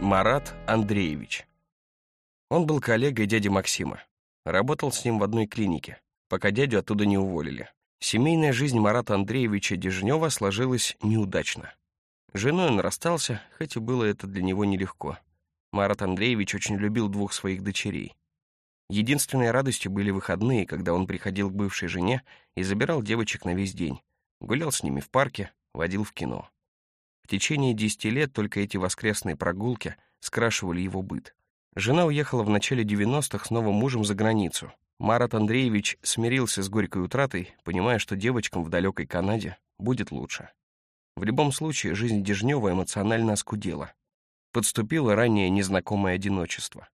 Марат Андреевич. Он был коллегой дяди Максима. Работал с ним в одной клинике, пока дядю оттуда не уволили. Семейная жизнь Марата Андреевича Дежнева сложилась неудачно. Женой он расстался, хоть и было это для него нелегко. Марат Андреевич очень любил двух своих дочерей. Единственной радостью были выходные, когда он приходил к бывшей жене и забирал девочек на весь день, гулял с ними в парке, водил в кино. В течение десяти лет только эти воскресные прогулки скрашивали его быт. Жена уехала в начале 90-х с новым мужем за границу. Марат Андреевич смирился с горькой утратой, понимая, что девочкам в далекой Канаде будет лучше. В любом случае, жизнь Дежнева эмоционально оскудела. Подступило ранее незнакомое одиночество.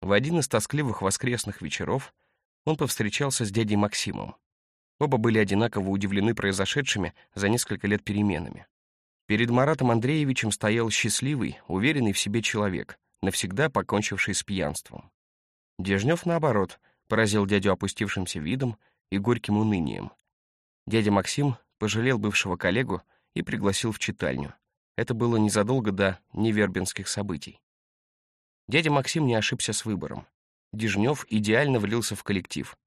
В один из тоскливых воскресных вечеров он повстречался с дядей Максимом. Оба были одинаково удивлены произошедшими за несколько лет переменами. Перед Маратом Андреевичем стоял счастливый, уверенный в себе человек, навсегда покончивший с пьянством. Дежнев, наоборот, поразил дядю опустившимся видом и горьким унынием. Дядя Максим пожалел бывшего коллегу и пригласил в читальню. Это было незадолго до невербинских событий. Дядя Максим не ошибся с выбором. Дежнев идеально влился в коллектив.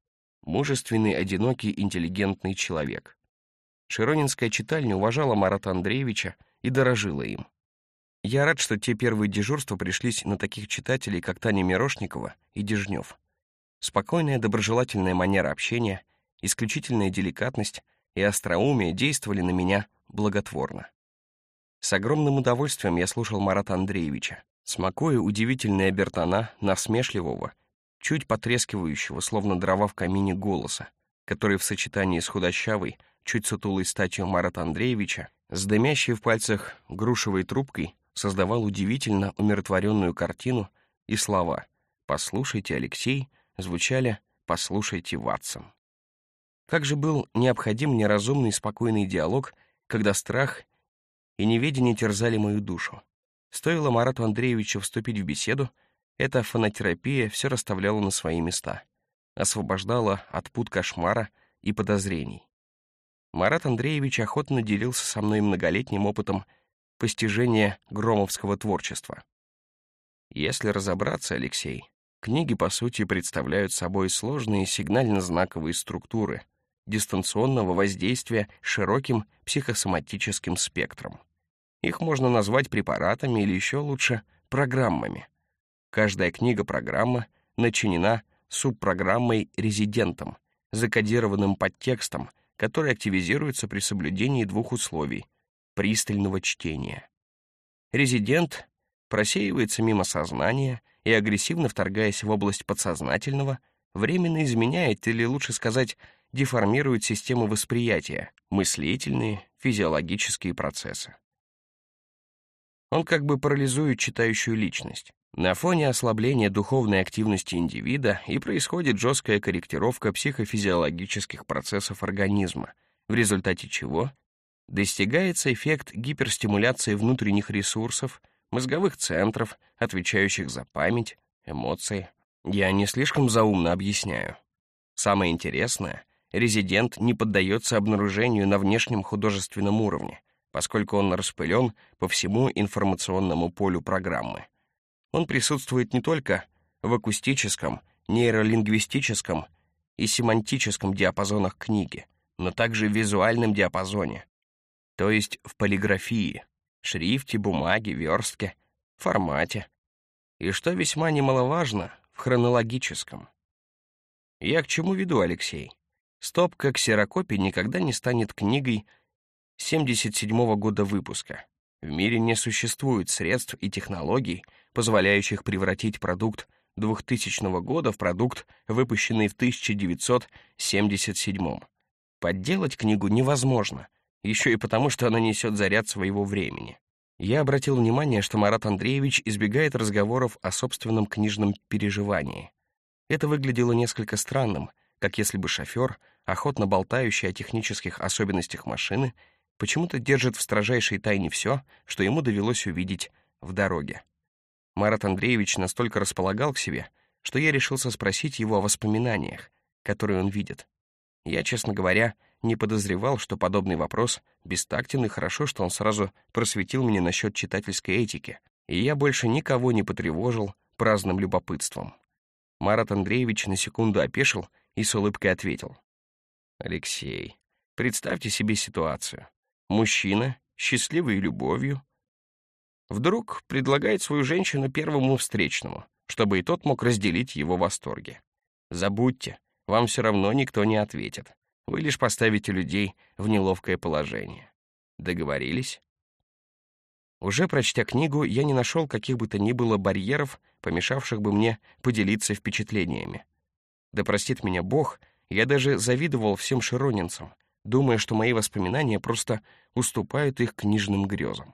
Мужественный, одинокий, интеллигентный человек. Широнинская читальня уважала Марата Андреевича и дорожила им. Я рад, что те первые дежурства пришлись на таких читателей, как Таня Мирошникова и Дежнев. Спокойная, доброжелательная манера общения, исключительная деликатность и остроумие действовали на меня благотворно. С огромным удовольствием я слушал Марата Андреевича, смакуя удивительные обертона насмешливого, чуть потрескивающего, словно дрова в камине, голоса, который в сочетании с худощавой, чуть сутулой статью Марата Андреевича, с дымящей в пальцах грушевой трубкой, создавал удивительно умиротворенную картину, и слова «Послушайте, Алексей» звучали «Послушайте, Ватсон». Как же был необходим неразумный спокойный диалог, когда страх и неведение терзали мою душу. Стоило Марату Андреевичу вступить в беседу, эта фонотерапия все расставляла на свои места, освобождала от пут кошмара и подозрений. Марат Андреевич охотно делился со мной многолетним опытом постижения громовского творчества. Если разобраться, Алексей, книги, по сути, представляют собой сложные сигнально-знаковые структуры дистанционного воздействия широким психосоматическим спектром. Их можно назвать препаратами или еще лучше программами. Каждая книга-программа начинена субпрограммой-резидентом, закодированным подтекстом, который активизируется при соблюдении двух условий — пристального чтения. Резидент просеивается мимо сознания и, агрессивно вторгаясь в область подсознательного, временно изменяет, или лучше сказать, деформирует систему восприятия, мыслительные, физиологические процессы. Он как бы парализует читающую личность. На фоне ослабления духовной активности индивида и происходит жесткая корректировка психофизиологических процессов организма, в результате чего достигается эффект гиперстимуляции внутренних ресурсов, мозговых центров, отвечающих за память, эмоции. Я не слишком заумно объясняю. Самое интересное, резидент не поддается обнаружению на внешнем художественном уровне, поскольку он распылен по всему информационному полю программы. Он присутствует не только в акустическом, нейролингвистическом и семантическом диапазонах книги, но также в визуальном диапазоне, то есть в полиграфии, шрифте, бумаге, верстке, формате, и, что весьма немаловажно, в хронологическом. Я к чему веду, Алексей? Стопка ксерокопий никогда не станет книгой 77 -го года выпуска. В мире не существует средств и технологий, позволяющих превратить продукт 2000 года в продукт, выпущенный в 1977. Подделать книгу невозможно, еще и потому, что она несет заряд своего времени. Я обратил внимание, что Марат Андреевич избегает разговоров о собственном книжном переживании. Это выглядело несколько странным, как если бы шофер, охотно болтающий о технических особенностях машины, почему-то держит в строжайшей тайне все, что ему довелось увидеть в дороге. Марат Андреевич настолько располагал к себе, что я решился спросить его о воспоминаниях, которые он видит. Я, честно говоря, не подозревал, что подобный вопрос бестактен, и хорошо, что он сразу просветил меня насчет читательской этики, и я больше никого не потревожил праздным любопытством. Марат Андреевич на секунду опешил и с улыбкой ответил. «Алексей, представьте себе ситуацию. Мужчина, счастливый любовью, вдруг предлагает свою женщину первому встречному, чтобы и тот мог разделить его восторги. Забудьте, вам все равно никто не ответит. Вы лишь поставите людей в неловкое положение. Договорились? Уже прочтя книгу, я не нашел каких бы то ни было барьеров, помешавших бы мне поделиться впечатлениями. Да простит меня Бог, я даже завидовал всем широнинцам, думая, что мои воспоминания просто уступают их книжным грезам.